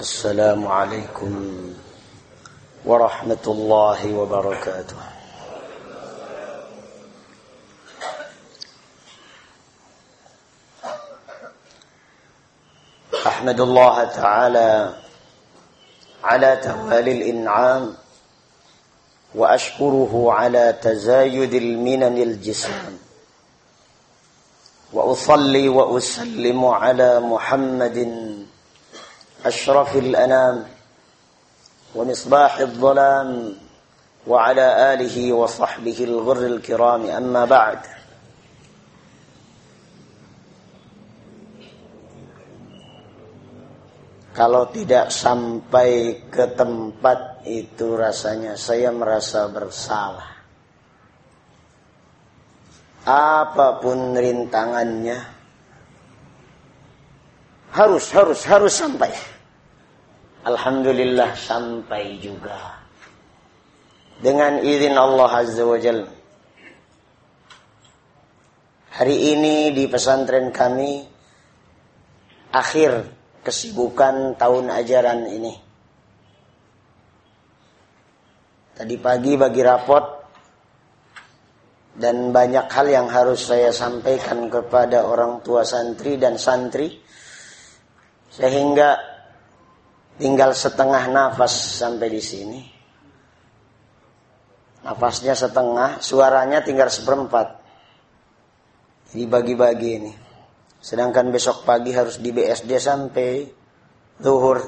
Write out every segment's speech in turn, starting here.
السلام عليكم ورحمة الله وبركاته. أحمد الله تعالى على توالي الإنعام وأشكره على تزايد المنن الجسام. وأصلي وأسلم على محمد أشرف الأنام ومصباح الظلام وعلى آله وصحبه الغر الكرام أما بعد Kalau tidak sampai ke tempat itu rasanya saya merasa bersalah. Apapun rintangannya harus harus harus sampai. Alhamdulillah sampai juga. Dengan izin Allah Azza wa Jalla. Hari ini di pesantren kami akhir kesibukan tahun ajaran ini. Tadi pagi bagi rapot dan banyak hal yang harus saya sampaikan kepada orang tua santri dan santri sehingga tinggal setengah nafas sampai di sini. Nafasnya setengah, suaranya tinggal seperempat. Jadi bagi-bagi ini. Sedangkan besok pagi harus di BSD sampai zuhur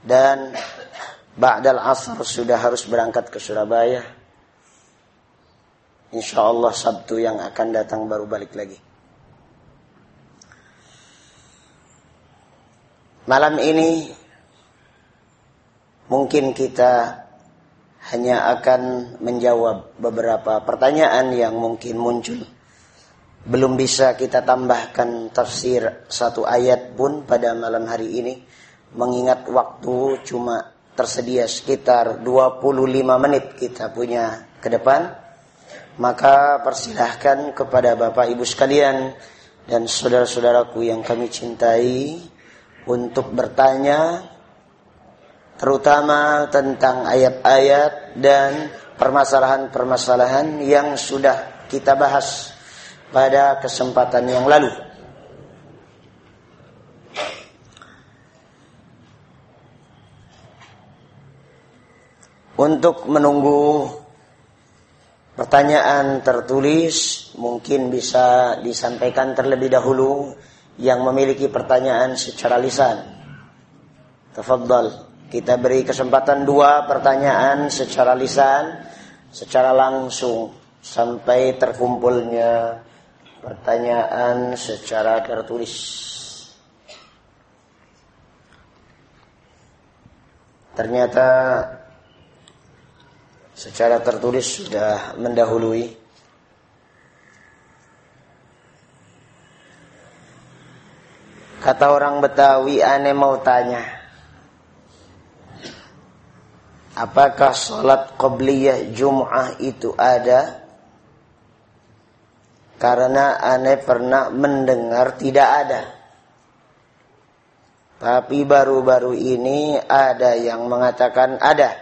dan ba'dal asr sudah harus berangkat ke Surabaya. Insya Allah Sabtu yang akan datang baru balik lagi. Malam ini mungkin kita hanya akan menjawab beberapa pertanyaan yang mungkin muncul belum bisa kita tambahkan tafsir satu ayat pun pada malam hari ini. Mengingat waktu cuma tersedia sekitar 25 menit kita punya ke depan. Maka persilahkan kepada Bapak Ibu sekalian dan saudara-saudaraku yang kami cintai untuk bertanya terutama tentang ayat-ayat dan permasalahan-permasalahan yang sudah kita bahas pada kesempatan yang lalu. Untuk menunggu pertanyaan tertulis mungkin bisa disampaikan terlebih dahulu yang memiliki pertanyaan secara lisan. Tafadhal. Kita beri kesempatan dua pertanyaan secara lisan, secara langsung sampai terkumpulnya pertanyaan secara tertulis. Ternyata secara tertulis sudah mendahului. Kata orang Betawi, aneh mau tanya. Apakah sholat qobliyah Jum'ah itu ada? Karena aneh pernah mendengar tidak ada. Tapi baru-baru ini ada yang mengatakan ada.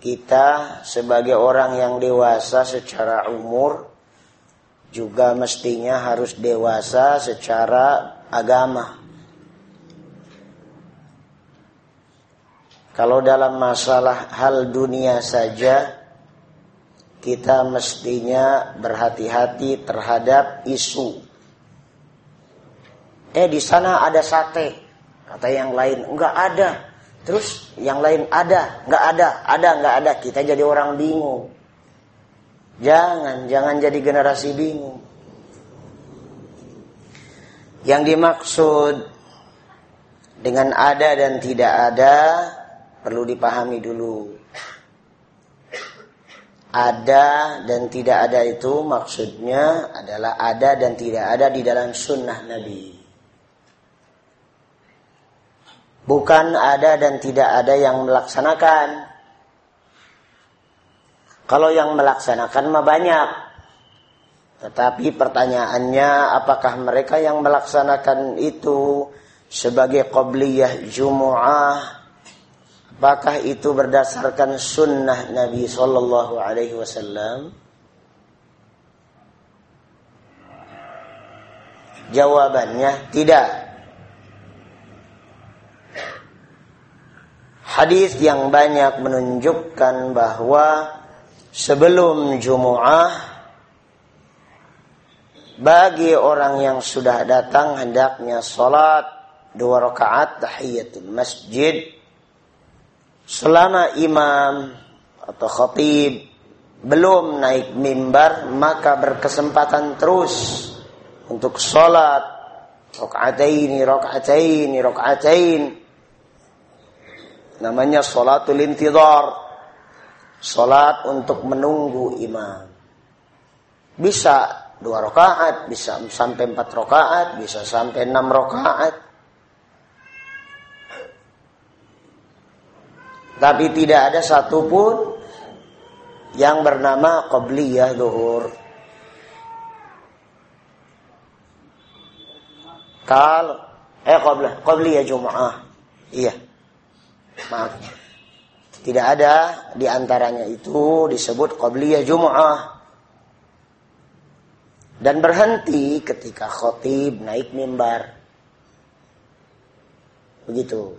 Kita sebagai orang yang dewasa secara umur juga mestinya harus dewasa secara agama. Kalau dalam masalah hal dunia saja kita mestinya berhati-hati terhadap isu. Eh di sana ada sate, kata yang lain enggak ada. Terus yang lain ada, enggak ada, ada enggak ada. Kita jadi orang bingung. Jangan, jangan jadi generasi bingung. Yang dimaksud dengan ada dan tidak ada perlu dipahami dulu ada dan tidak ada itu maksudnya adalah ada dan tidak ada di dalam sunnah Nabi. Bukan ada dan tidak ada yang melaksanakan. Kalau yang melaksanakan mah banyak. Tetapi pertanyaannya apakah mereka yang melaksanakan itu sebagai qabliyah Jumu'ah apakah itu berdasarkan sunnah Nabi sallallahu alaihi wasallam? Jawabannya tidak. Hadis yang banyak menunjukkan bahwa sebelum Jumu'ah bagi orang yang sudah datang hendaknya salat dua rakaat tahiyatul masjid. Selama imam atau khatib belum naik mimbar maka berkesempatan terus untuk salat rakaataini rakaataini rakaatain namanya salatul intidhar salat untuk menunggu imam bisa dua rakaat, bisa sampai empat rakaat, bisa sampai enam rakaat. Tapi tidak ada satupun yang bernama qabliyah zuhur. Kalau eh qablah, qabliyah Jum'ah. Iya. Maaf. Tidak ada di antaranya itu disebut qabliyah Jum'ah dan berhenti ketika khotib naik mimbar. Begitu.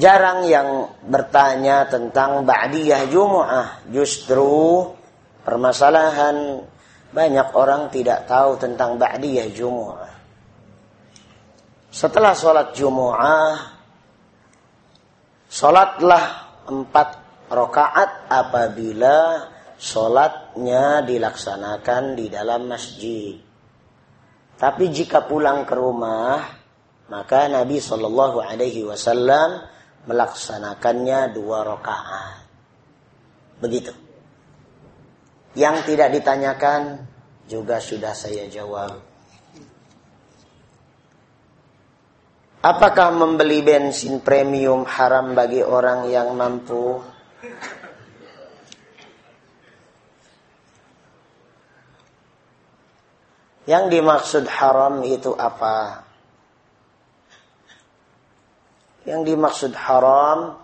Jarang yang bertanya tentang ba'diyah Jumu'ah. Justru permasalahan banyak orang tidak tahu tentang ba'diyah Jumu'ah. Setelah sholat Jumu'ah, sholatlah empat rakaat apabila sholatnya dilaksanakan di dalam masjid. Tapi jika pulang ke rumah, maka Nabi Shallallahu Alaihi Wasallam melaksanakannya dua rakaat. Begitu. Yang tidak ditanyakan juga sudah saya jawab. Apakah membeli bensin premium haram bagi orang yang mampu? Yang dimaksud haram itu apa? Yang dimaksud haram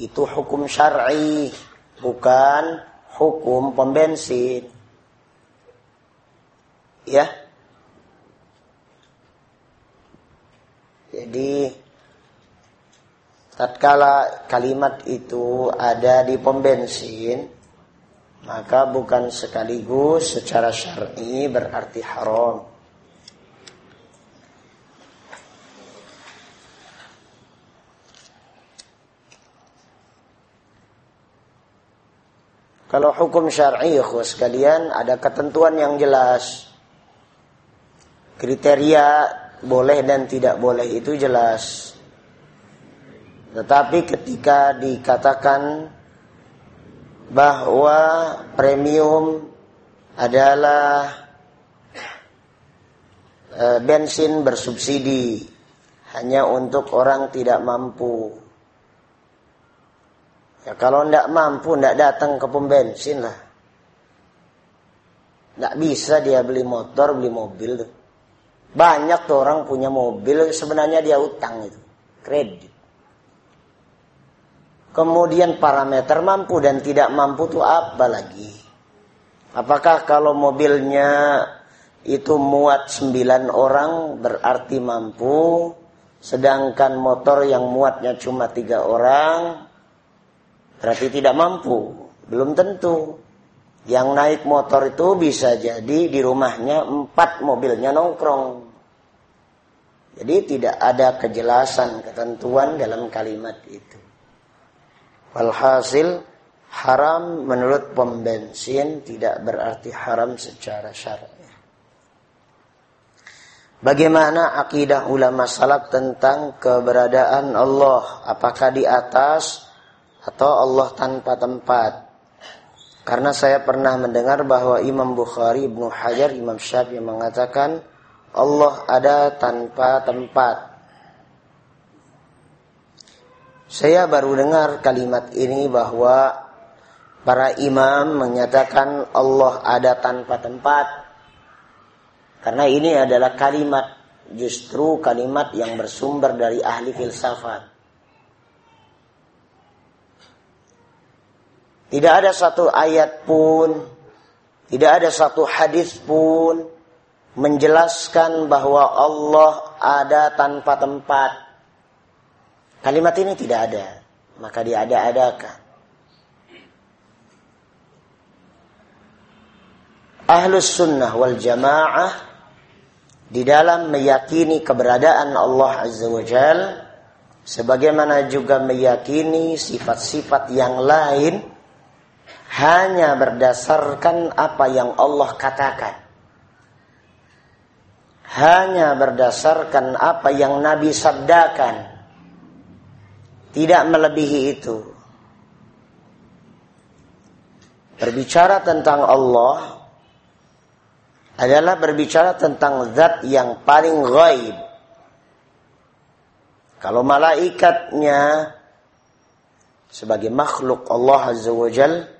itu hukum syar'i, bukan hukum pembensin. Ya. Jadi tatkala kalimat itu ada di pembensin, maka bukan sekaligus secara syar'i berarti haram. Kalau hukum syar'i sekalian ada ketentuan yang jelas. Kriteria boleh dan tidak boleh itu jelas. Tetapi ketika dikatakan bahwa premium adalah e, bensin bersubsidi hanya untuk orang tidak mampu. Ya kalau tidak mampu tidak datang ke pom bensin lah. Tidak bisa dia beli motor, beli mobil tuh. Banyak tuh orang punya mobil sebenarnya dia utang itu, kredit. Kemudian parameter mampu dan tidak mampu itu apa lagi? Apakah kalau mobilnya itu muat 9 orang berarti mampu, sedangkan motor yang muatnya cuma tiga orang berarti tidak mampu? Belum tentu. Yang naik motor itu bisa jadi di rumahnya empat mobilnya nongkrong. Jadi tidak ada kejelasan ketentuan dalam kalimat itu. Walhasil haram menurut pembensin tidak berarti haram secara syar'i. Bagaimana akidah ulama salaf tentang keberadaan Allah? Apakah di atas atau Allah tanpa tempat? Karena saya pernah mendengar bahwa Imam Bukhari, Ibnu Hajar, Imam Syafi'i mengatakan Allah ada tanpa tempat. Saya baru dengar kalimat ini bahwa Para imam menyatakan Allah ada tanpa tempat. Karena ini adalah kalimat justru kalimat yang bersumber dari ahli filsafat. Tidak ada satu ayat pun, tidak ada satu hadis pun menjelaskan bahwa Allah ada tanpa tempat. Kalimat ini tidak ada, maka diada-adakan. Ahlus sunnah wal jamaah di dalam meyakini keberadaan Allah Azza wa Jal sebagaimana juga meyakini sifat-sifat yang lain hanya berdasarkan apa yang Allah katakan. Hanya berdasarkan apa yang Nabi sabdakan. Tidak melebihi itu. Berbicara tentang Allah adalah berbicara tentang zat yang paling gaib. Kalau malaikatnya sebagai makhluk Allah Azza wa Jal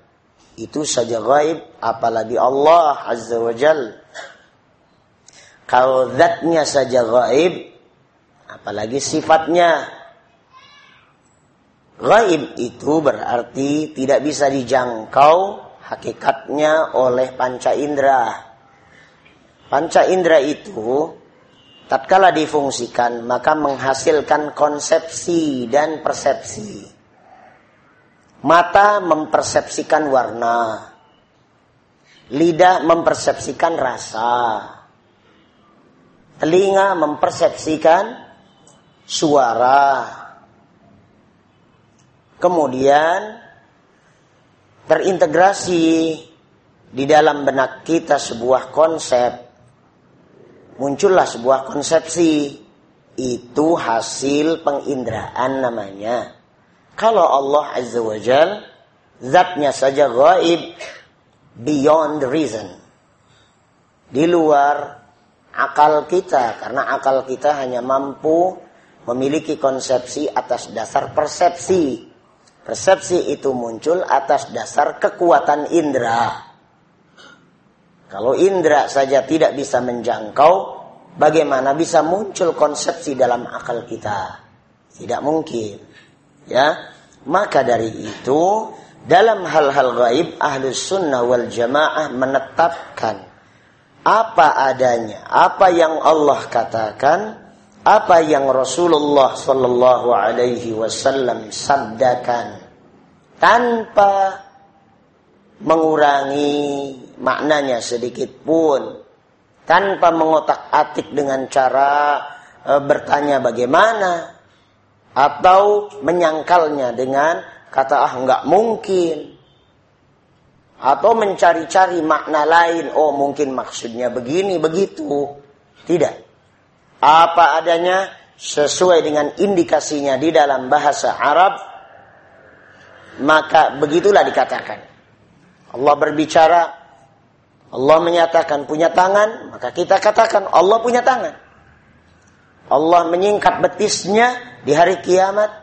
itu saja gaib apalagi Allah Azza wa Jal. Kalau zatnya saja gaib apalagi sifatnya gaib itu berarti tidak bisa dijangkau hakikatnya oleh panca indera. Panca indera itu tatkala difungsikan maka menghasilkan konsepsi dan persepsi. Mata mempersepsikan warna. Lidah mempersepsikan rasa. Telinga mempersepsikan suara. Kemudian terintegrasi di dalam benak kita sebuah konsep muncullah sebuah konsepsi itu hasil penginderaan namanya. Kalau Allah Azza wa Jal zatnya saja gaib beyond reason. Di luar akal kita karena akal kita hanya mampu memiliki konsepsi atas dasar persepsi. Persepsi itu muncul atas dasar kekuatan indera. Kalau indera saja tidak bisa menjangkau, bagaimana bisa muncul konsepsi dalam akal kita? Tidak mungkin. Ya, maka dari itu dalam hal-hal gaib ahlus sunnah wal jamaah menetapkan apa adanya, apa yang Allah katakan, apa yang Rasulullah Sallallahu Alaihi Wasallam sabdakan tanpa mengurangi maknanya sedikit pun tanpa mengotak-atik dengan cara e, bertanya bagaimana atau menyangkalnya dengan kata ah nggak mungkin. Atau mencari-cari makna lain. Oh mungkin maksudnya begini begitu. Tidak. Apa adanya sesuai dengan indikasinya di dalam bahasa Arab maka begitulah dikatakan. Allah berbicara Allah menyatakan punya tangan, maka kita katakan Allah punya tangan. Allah menyingkap betisnya di hari kiamat.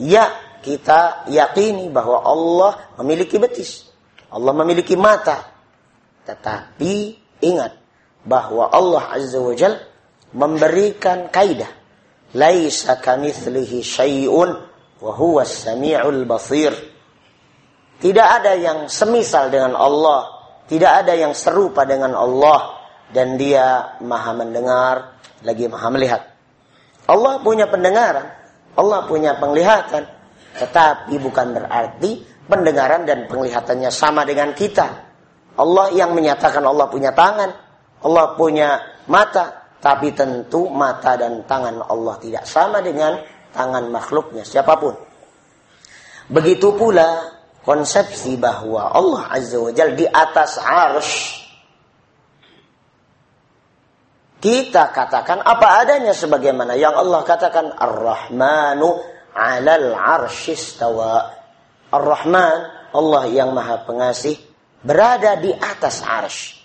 Ya, kita yakini bahwa Allah memiliki betis. Allah memiliki mata. Tetapi ingat bahwa Allah Azza wa Jal memberikan kaidah. Laisa kamithlihi syai'un wa huwa samiul basir. Tidak ada yang semisal dengan Allah tidak ada yang serupa dengan Allah dan dia maha mendengar lagi maha melihat. Allah punya pendengaran, Allah punya penglihatan, tetapi bukan berarti pendengaran dan penglihatannya sama dengan kita. Allah yang menyatakan Allah punya tangan, Allah punya mata, tapi tentu mata dan tangan Allah tidak sama dengan tangan makhluknya siapa pun. Begitu pula konsepsi bahwa Allah Azza wa Jal di atas arsh kita katakan apa adanya sebagaimana yang Allah katakan Ar-Rahmanu 'alal arsyistawa Ar-Rahman Allah yang Maha Pengasih berada di atas arsh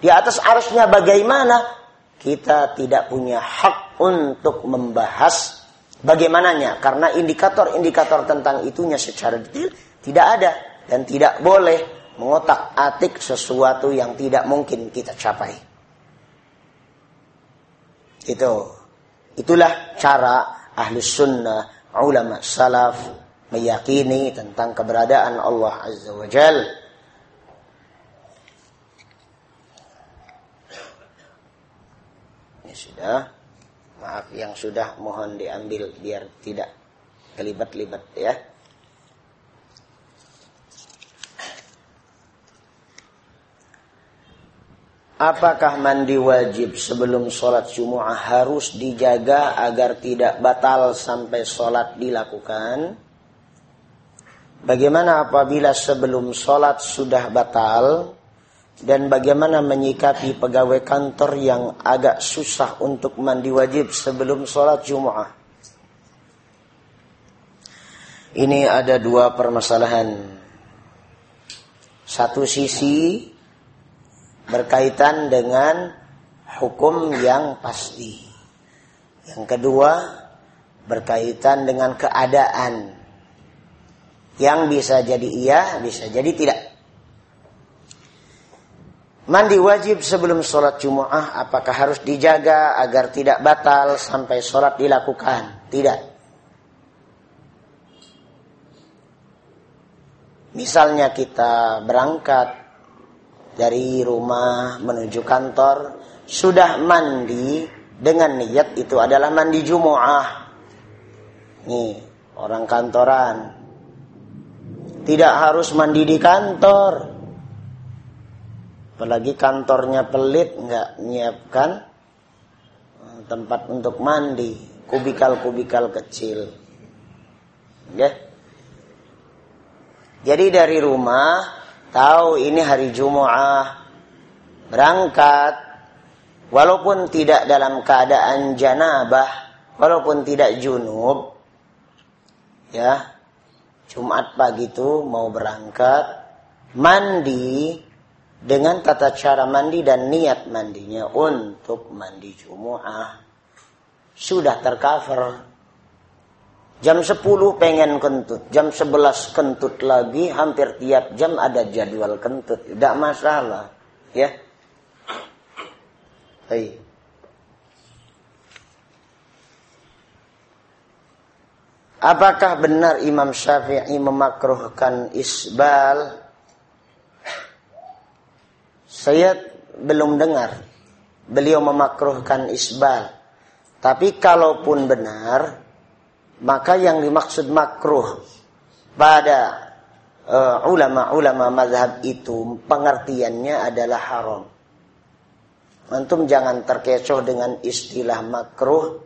di atas arshnya bagaimana kita tidak punya hak untuk membahas bagaimananya karena indikator-indikator tentang itunya secara detail tidak ada. dan tidak boleh mengotak-atik sesuatu yang tidak mungkin kita capai. Itu. Itulah cara ahli sunnah, ulama salaf meyakini tentang keberadaan Allah Azza wa Jal. Ini sudah. Maaf yang sudah mohon diambil biar tidak kelibat-libat ya. Apakah mandi wajib sebelum sholat Jumu'ah harus dijaga agar tidak batal sampai sholat dilakukan? Bagaimana apabila sebelum sholat sudah batal? Dan bagaimana menyikapi pegawai kantor yang agak susah untuk mandi wajib sebelum sholat Jumu'ah? Ini ada dua permasalahan. Satu sisi berkaitan dengan hukum yang pasti. Yang kedua berkaitan dengan keadaan yang bisa jadi iya, bisa jadi tidak. Mandi wajib sebelum sholat Jumu'ah apakah harus dijaga agar tidak batal sampai sholat dilakukan? Tidak. Misalnya kita berangkat dari rumah menuju kantor sudah mandi dengan niat itu adalah mandi Jumu'ah. Nih, orang kantoran. Tidak harus mandi di kantor. Apalagi kantornya pelit nggak menyiapkan eh, tempat untuk mandi, kubikal-kubikal kecil. Ya. Jadi dari rumah tahu ini hari Jumu'ah, berangkat, walaupun tidak dalam keadaan janabah, walaupun tidak junub, ya, Jumat pagi itu mau berangkat, mandi dengan tata cara mandi dan niat mandinya untuk mandi Jumu'ah. Sudah tercover Jam 10 pengen kentut, jam 11 kentut lagi, hampir tiap jam ada jadwal kentut. Tidak masalah, ya. Hai. Apakah benar Imam Syafi'i memakruhkan isbal? Saya belum dengar beliau memakruhkan isbal. Tapi kalaupun benar, maka yang dimaksud makruh pada ulama-ulama uh, mazhab itu pengertiannya adalah haram. Antum jangan terkecoh dengan istilah makruh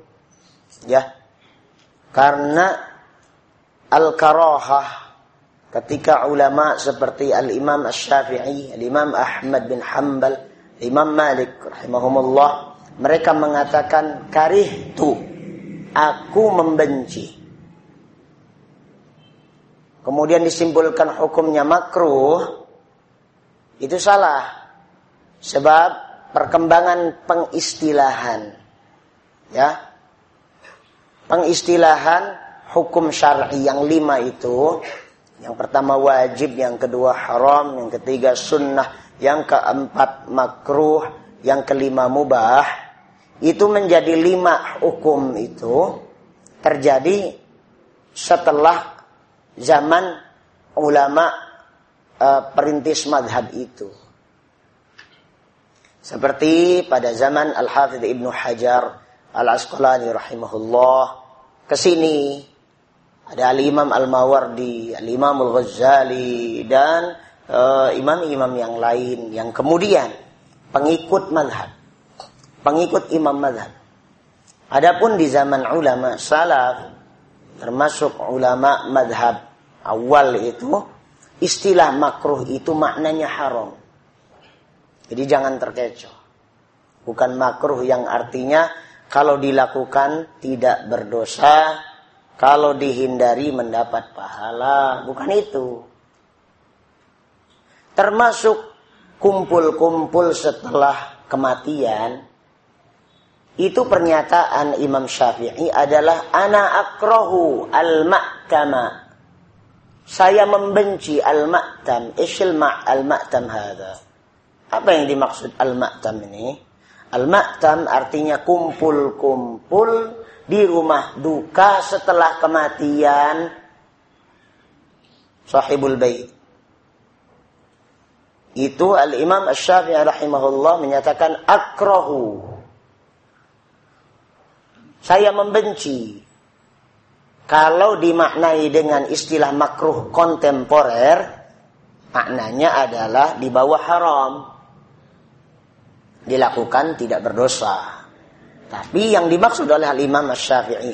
ya. Karena al-karahah ketika ulama seperti al-Imam Asy-Syafi'i, al-Imam Ahmad bin Hanbal, Imam Malik rahimahumullah mereka mengatakan karihtu aku membenci. Kemudian disimpulkan hukumnya makruh, itu salah. Sebab perkembangan pengistilahan. Ya. Pengistilahan hukum syar'i yang lima itu. Yang pertama wajib, yang kedua haram, yang ketiga sunnah, yang keempat makruh, yang kelima mubah itu menjadi lima hukum itu terjadi setelah zaman ulama uh, perintis madhab itu. Seperti pada zaman Al-Hafidh Ibnu Hajar Al-Asqalani rahimahullah ke sini ada Al-Imam Al-Mawardi, Al-Imam Al-Ghazali dan eh, imam-imam uh, yang lain yang kemudian pengikut madhab pengikut imam madhab. Adapun di zaman ulama salaf, termasuk ulama madhab awal itu, istilah makruh itu maknanya haram. Jadi jangan terkecoh. Bukan makruh yang artinya kalau dilakukan tidak berdosa, kalau dihindari mendapat pahala. Bukan itu. Termasuk kumpul-kumpul setelah kematian itu pernyataan Imam Syafi'i adalah ana akrohu al-mahkama. saya membenci al-ma'tam. Isyil ma' al-ma'tam hadha. Apa yang dimaksud al-ma'tam ini? Al-ma'tam artinya kumpul-kumpul di rumah duka setelah kematian sahibul bait. Itu al-Imam Asy-Syafi'i rahimahullah menyatakan akrahu. Saya membenci kalau dimaknai dengan istilah makruh kontemporer, maknanya adalah di bawah haram. Dilakukan tidak berdosa. Tapi yang dimaksud oleh Al-Imam Syafi'i,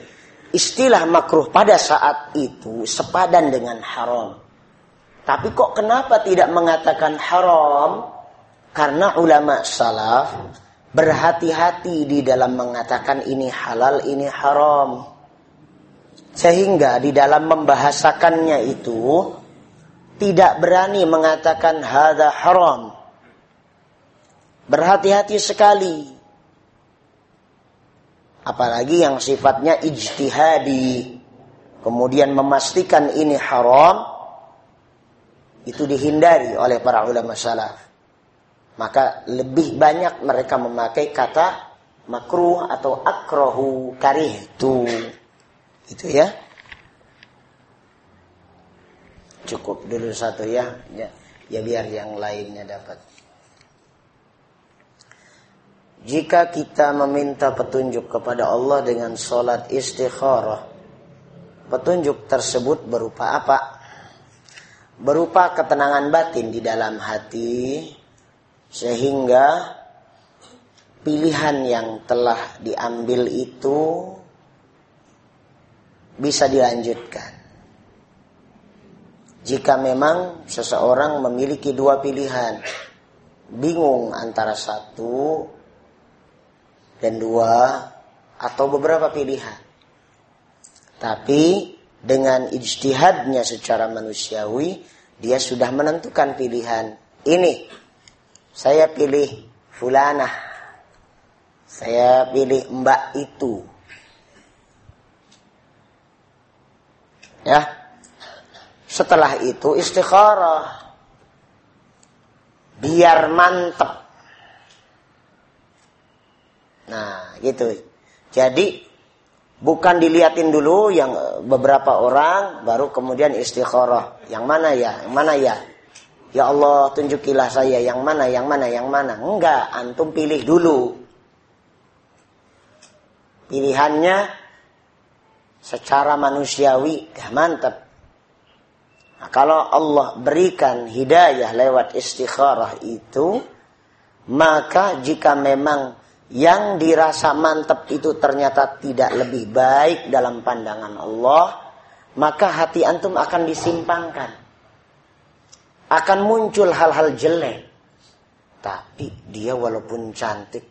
istilah makruh pada saat itu sepadan dengan haram. Tapi kok kenapa tidak mengatakan haram? Karena ulama salaf berhati-hati di dalam mengatakan ini halal, ini haram. Sehingga di dalam membahasakannya itu tidak berani mengatakan hada haram. Berhati-hati sekali. Apalagi yang sifatnya ijtihadi. Kemudian memastikan ini haram. Itu dihindari oleh para ulama salaf. Maka lebih banyak mereka memakai kata makruh atau akrohu karihtu. Itu ya. Cukup dulu satu ya. Ya, ya biar yang lainnya dapat. Jika kita meminta petunjuk kepada Allah dengan sholat istikharah, petunjuk tersebut berupa apa? Berupa ketenangan batin di dalam hati, sehingga pilihan yang telah diambil itu bisa dilanjutkan. Jika memang seseorang memiliki dua pilihan, bingung antara satu dan dua atau beberapa pilihan. Tapi dengan ijtihadnya secara manusiawi, dia sudah menentukan pilihan. Ini, saya pilih fulanah. Saya pilih mbak itu. Ya. Setelah itu istikharah. Biar mantep. Nah, gitu. Jadi bukan diliatin dulu yang beberapa orang baru kemudian istikharah. Yang mana ya? Yang mana ya? Ya Allah tunjukilah saya yang mana, yang mana, yang mana. Enggak, antum pilih dulu. Pilihannya secara manusiawi ya mantap. Nah, kalau Allah berikan hidayah lewat istikharah itu, maka jika memang yang dirasa mantap itu ternyata tidak lebih baik dalam pandangan Allah, maka hati antum akan disimpangkan. Akan muncul hal-hal jelek. Tapi dia walaupun cantik,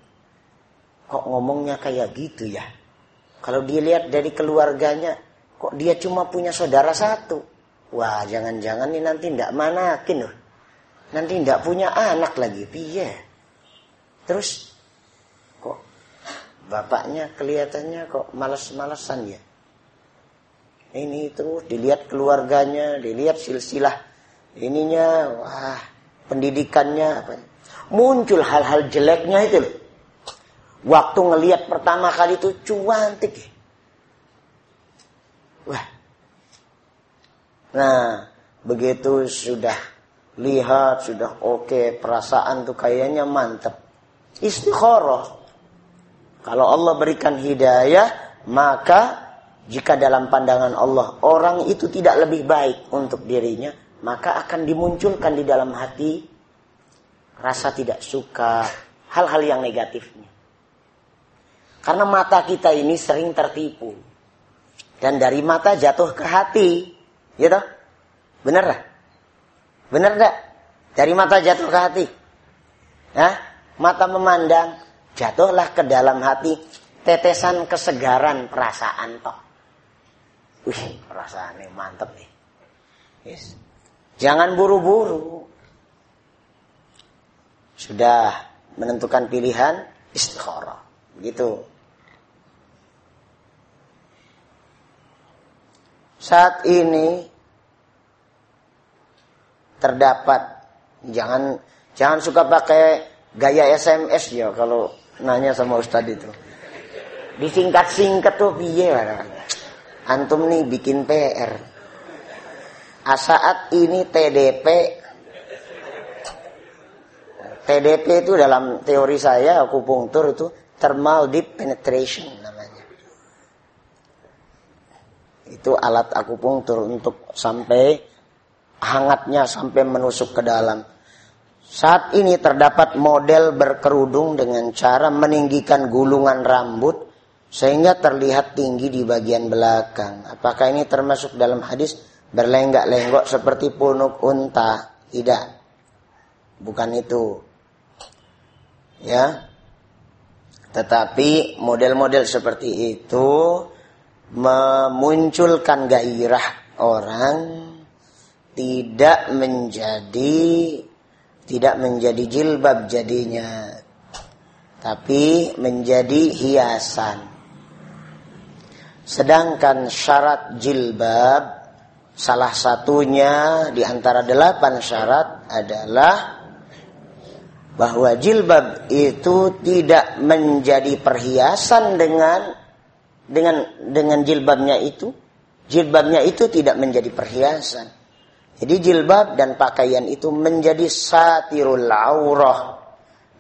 kok ngomongnya kayak gitu ya? Kalau dilihat dari keluarganya, kok dia cuma punya saudara satu. Wah, jangan-jangan ini nanti ndak manakin loh. Nanti ndak punya anak lagi, piye? Terus kok bapaknya kelihatannya kok males-malesan ya? Ini itu dilihat keluarganya, dilihat silsilah ininya, wah, pendidikannya apa? Muncul hal-hal jeleknya itu loh. Waktu ngelihat pertama kali itu cuantik. Wah. Nah, begitu sudah lihat, sudah oke, okay, perasaan tuh kayaknya mantep. Istikharah. Kalau Allah berikan hidayah, maka jika dalam pandangan Allah orang itu tidak lebih baik untuk dirinya, maka akan dimunculkan di dalam hati rasa tidak suka, hal-hal yang negatifnya. Karena mata kita ini sering tertipu. Dan dari mata jatuh ke hati. Gitu? Bener lah? Bener gak? Dari mata jatuh ke hati. Nah, mata memandang. Jatuhlah ke dalam hati. Tetesan kesegaran perasaan toh. Wih, perasaannya mantep nih. Yes. Jangan buru-buru. Sudah menentukan pilihan istikharah. Begitu. Saat ini terdapat jangan jangan suka pakai gaya SMS ya kalau nanya sama Ustadz itu. Disingkat-singkat tuh piye Antum nih bikin PR. Asaat ini TDP TDP itu dalam teori saya akupunktur itu thermal deep penetration namanya. Itu alat akupunktur untuk sampai hangatnya sampai menusuk ke dalam. Saat ini terdapat model berkerudung dengan cara meninggikan gulungan rambut sehingga terlihat tinggi di bagian belakang. Apakah ini termasuk dalam hadis berlenggak-lenggok seperti punuk unta? Tidak. Bukan itu. Ya. Tetapi model-model seperti itu memunculkan gairah orang tidak menjadi tidak menjadi jilbab jadinya tapi menjadi hiasan sedangkan syarat jilbab salah satunya di antara delapan syarat adalah bahwa jilbab itu tidak menjadi perhiasan dengan dengan dengan jilbabnya itu jilbabnya itu tidak menjadi perhiasan jadi jilbab dan pakaian itu menjadi satirul aurah.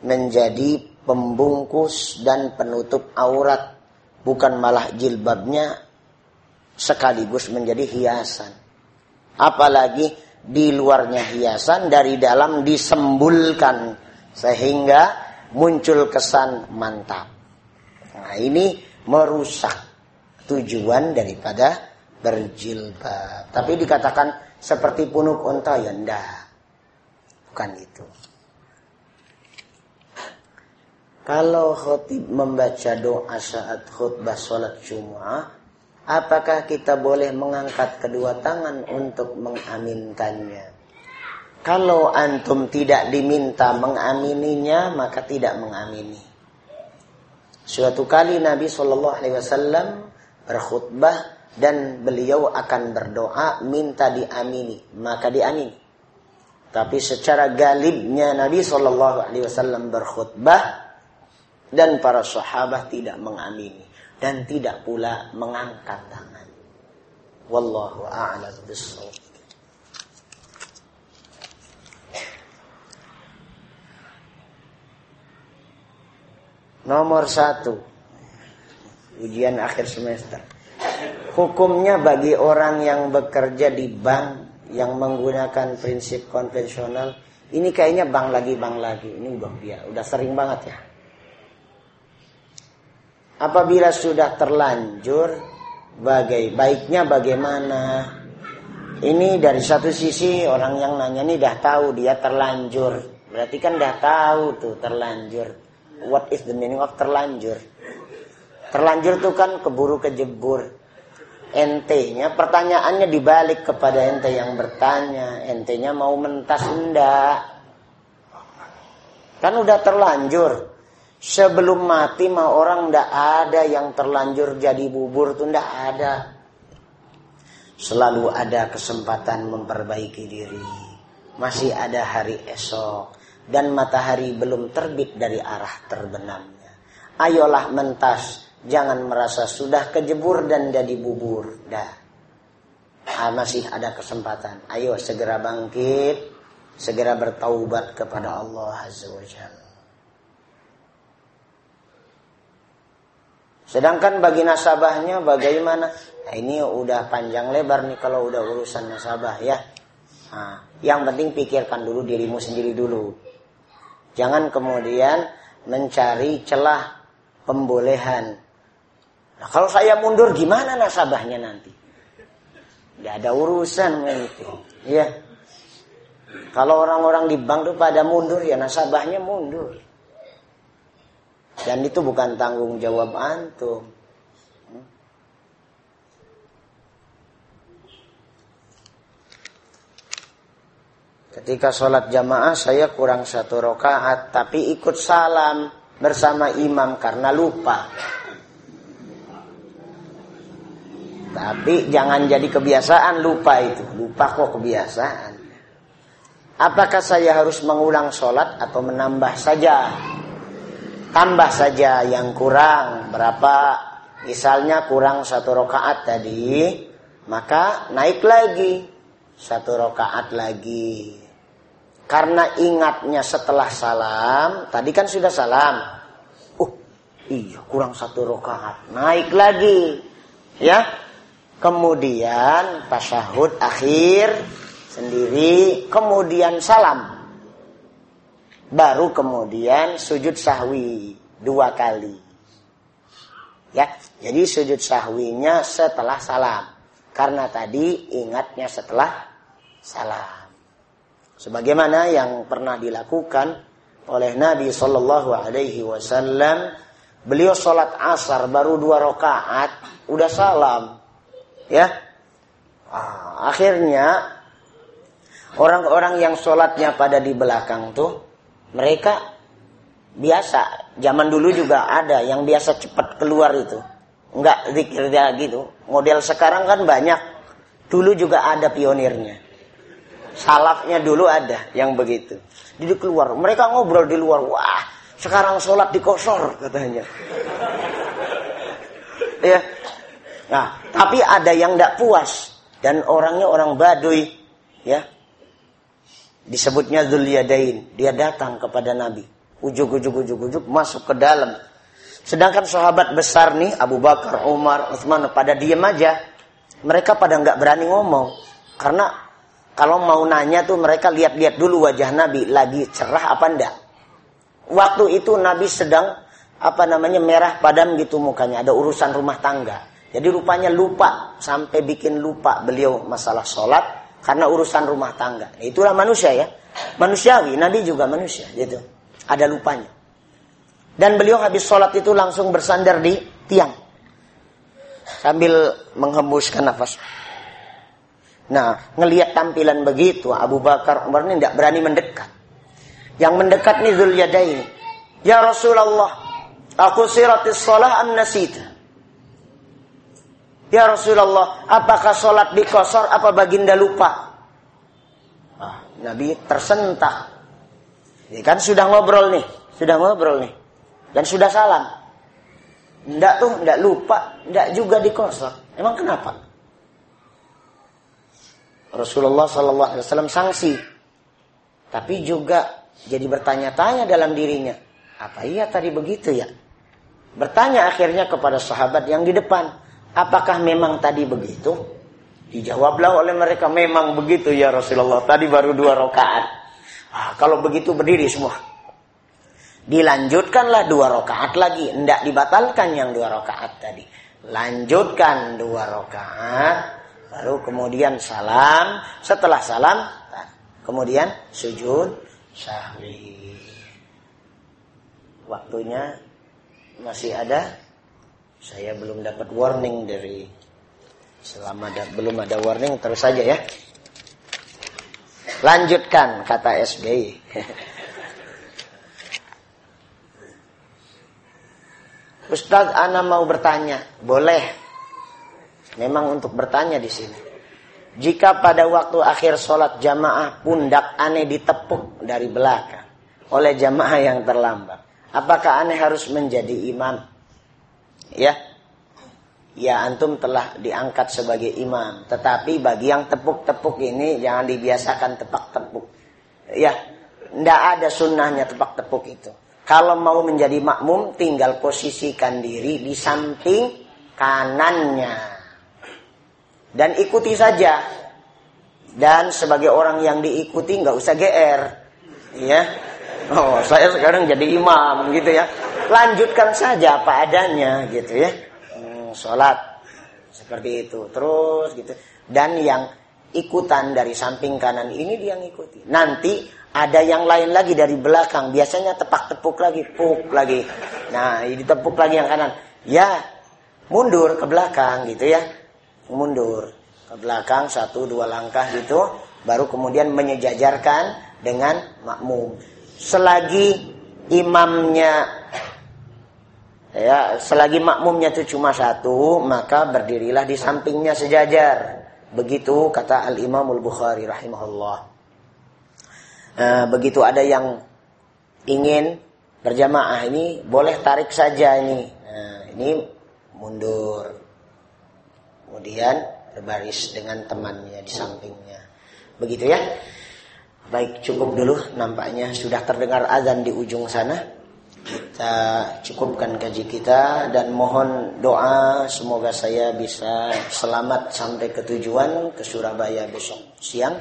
Menjadi pembungkus dan penutup aurat. Bukan malah jilbabnya sekaligus menjadi hiasan. Apalagi di luarnya hiasan, dari dalam disembulkan. Sehingga muncul kesan mantap. Nah ini merusak tujuan daripada berjilbab. Tapi dikatakan seperti punuk unta ya enggak. Bukan itu. Kalau khutib membaca doa saat khutbah sholat Jum'ah, apakah kita boleh mengangkat kedua tangan untuk mengaminkannya? Kalau antum tidak diminta mengamininya, maka tidak mengamini. Suatu kali Nabi Shallallahu Alaihi Wasallam berkhutbah dan beliau akan berdoa minta diamini maka diamini tapi secara galibnya Nabi Shallallahu Alaihi Wasallam berkhutbah dan para sahabat tidak mengamini dan tidak pula mengangkat tangan. Wallahu a'lam bishawab. Nomor satu Ujian akhir semester Hukumnya bagi orang yang bekerja di bank yang menggunakan prinsip konvensional, ini kayaknya bank lagi bank lagi. Ini udah udah sering banget ya. Apabila sudah terlanjur, bagai baiknya bagaimana? Ini dari satu sisi orang yang nanya ini dah tahu dia terlanjur. Berarti kan dah tahu tuh terlanjur. What is the meaning of terlanjur? Terlanjur tuh kan keburu kejebur ente-nya pertanyaannya dibalik kepada ente yang bertanya ente-nya mau mentas enggak kan udah terlanjur sebelum mati mah orang ndak ada yang terlanjur jadi bubur tuh ndak ada selalu ada kesempatan memperbaiki diri masih ada hari esok dan matahari belum terbit dari arah terbenamnya ayolah mentas Jangan merasa sudah kejebur dan jadi bubur. Dah. Ah, masih ada kesempatan. Ayo segera bangkit. Segera bertaubat kepada Allah Azza wa Jalla. Sedangkan bagi nasabahnya bagaimana? Nah, ini udah panjang lebar nih kalau udah urusan nasabah ya. Nah, yang penting pikirkan dulu dirimu sendiri dulu. Jangan kemudian mencari celah pembolehan Nah, kalau saya mundur gimana nasabahnya nanti? Tidak ada urusan itu. Ya. Kalau orang-orang di bank itu pada mundur ya nasabahnya mundur. Dan itu bukan tanggung jawab antum. Ketika sholat jamaah saya kurang satu rakaat tapi ikut salam bersama imam karena lupa. Tapi jangan jadi kebiasaan lupa itu. Lupa kok kebiasaan. apakah saya harus mengulang sholat atau menambah saja? Tambah saja yang kurang berapa? Misalnya kurang satu rakaat tadi, maka naik lagi satu rakaat lagi. Karena ingatnya setelah salam, tadi kan sudah salam. Uh, iya kurang satu rakaat, naik lagi, ya. Kemudian tasyahud akhir sendiri, kemudian salam. Baru kemudian sujud sahwi dua kali. Ya, jadi sujud sahwinya setelah salam. Karena tadi ingatnya setelah salam. Sebagaimana yang pernah dilakukan oleh Nabi Shallallahu Alaihi Wasallam, beliau sholat asar baru dua rakaat, udah salam, ya. Ah, akhirnya Orang-orang yang sholatnya pada di belakang tuh, mereka biasa. Zaman dulu juga ada yang biasa cepat keluar itu. Enggak zikir gitu. Model sekarang kan banyak. Dulu juga ada pionirnya. Salafnya dulu ada yang begitu. Jadi keluar. Mereka ngobrol di luar. Wah, sekarang sholat di kosor katanya. ya. Nah, tapi ada yang tidak puas dan orangnya orang Baduy, ya disebutnya Dzuliyadain. Dia datang kepada Nabi. Ujuk, ujuk, ujuk, ujuk, masuk ke dalam. Sedangkan sahabat besar nih, Abu Bakar, Umar, Utsman pada diem aja. Mereka pada nggak berani ngomong. Karena kalau mau nanya tuh mereka lihat-lihat dulu wajah Nabi. Lagi cerah apa enggak. Waktu itu Nabi sedang apa namanya merah padam gitu mukanya. Ada urusan rumah tangga. Jadi rupanya lupa. Sampai bikin lupa beliau masalah sholat karena urusan rumah tangga. Itulah manusia ya. Manusiawi, Nabi juga manusia gitu. Ada lupanya. Dan beliau habis sholat itu langsung bersandar di tiang. Sambil menghembuskan nafas. Nah, ngelihat tampilan begitu, Abu Bakar Umar ini tidak berani mendekat. Yang mendekat nih Yadain. Ya Rasulullah, aku siratis sholah am nasita. Ya Rasulullah, apakah sholat dikosor apa baginda lupa? Ah, Nabi tersentak. Ini kan sudah ngobrol nih, sudah ngobrol nih. Dan sudah salam. Ndak tuh, ndak lupa, ndak juga dikosor. Emang kenapa? Rasulullah Sallallahu Alaihi Wasallam sanksi. Tapi juga jadi bertanya-tanya dalam dirinya. Apa iya tadi begitu ya? Bertanya akhirnya kepada sahabat yang di depan. Apakah memang tadi begitu? Dijawablah oleh mereka, memang begitu ya Rasulullah. Tadi baru dua rakaat. Ah, kalau begitu berdiri semua. Dilanjutkanlah dua rakaat lagi. Tidak dibatalkan yang dua rakaat tadi. Lanjutkan dua rakaat. Baru kemudian salam. Setelah salam, kemudian sujud sahwi. Waktunya masih ada saya belum dapat warning dari selama ada, belum ada warning terus saja ya. Lanjutkan kata SBY. Ustaz Ana mau bertanya, boleh. Memang untuk bertanya di sini. Jika pada waktu akhir sholat jamaah pundak aneh ditepuk dari belakang oleh jamaah yang terlambat, apakah aneh harus menjadi imam? Ya. Ya antum telah diangkat sebagai imam. Tetapi bagi yang tepuk-tepuk ini jangan dibiasakan tepak-tepuk. Ya ndak ada sunnahnya tepak-tepuk itu. Kalau mau menjadi makmum tinggal posisikan diri di samping kanannya. Dan ikuti saja. Dan sebagai orang yang diikuti nggak usah GR ya. Oh saya sekarang jadi imam gitu ya lanjutkan saja apa adanya gitu ya. Hmm, sholat seperti itu. Terus gitu. Dan yang ikutan dari samping kanan ini dia ngikuti nanti ada yang lain lagi dari belakang. Biasanya tepak tepuk lagi puk lagi. Nah ini tepuk lagi yang kanan. Ya mundur ke belakang gitu ya. Mundur ke belakang satu dua langkah gitu. Baru kemudian menyejajarkan dengan makmum. Selagi imamnya Ya, selagi makmumnya itu cuma satu, maka berdirilah di sampingnya sejajar. Begitu kata Al-Imamul Bukhari rahimahullah. Nah, begitu ada yang ingin berjamaah ini boleh tarik saja ini. Nah, ini mundur. Kemudian berbaris dengan temannya di sampingnya. Begitu ya. Baik, cukup dulu nampaknya sudah terdengar azan di ujung sana. Kita cukupkan kaji kita dan mohon doa semoga saya bisa selamat sampai ke tujuan ke Surabaya besok siang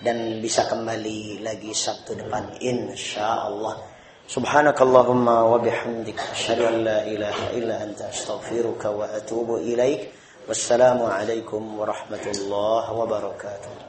dan bisa kembali lagi Sabtu depan insyaallah. Subhanakallahumma wa bihamdika asyhadu an la ilaha illa anta astaghfiruka wa atubu ilaik. Wassalamu alaikum warahmatullahi wabarakatuh.